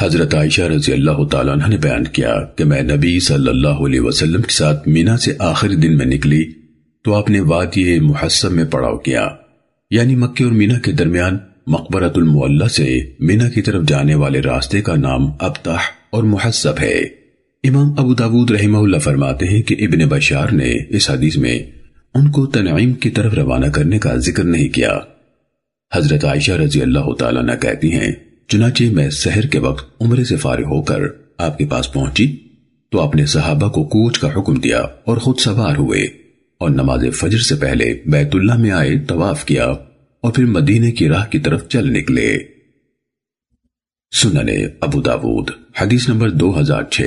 حضرت عائشہ رضی اللہ تعالیٰ عنہ نے بیان کیا کہ میں نبی صلی اللہ علیہ وسلم کے ساتھ مینا سے آخری دن میں نکلی تو آپ نے وادی محسب میں پڑاؤ کیا۔ یعنی مکہ اور مینا کے درمیان مقبرت المعلہ سے مینا کی طرف جانے والے راستے کا نام ابتح اور محسب ہے۔ امام ابو داود رحمہ اللہ فرماتے ہیں کہ ابن بشار نے اس حدیث میں ان کو تنعیم کی طرف روانہ کرنے کا ذکر نہیں کیا۔ حضرت عائشہ رضی اللہ تعالیٰ نہ کہتی ہیں چنانچہ میں سحر کے وقت عمرے سے فارغ ہو کر آپ کے پاس پہنچی تو آپ نے صحابہ کو کوچ کا حکم دیا اور خود سوار ہوئے اور نماز فجر سے پہلے بیت اللہ میں آئے طواف کیا اور پھر مدینے کی راہ کی طرف چل نکلے۔ سننے ابو داود، حدیث نمبر دو ہزار چھ۔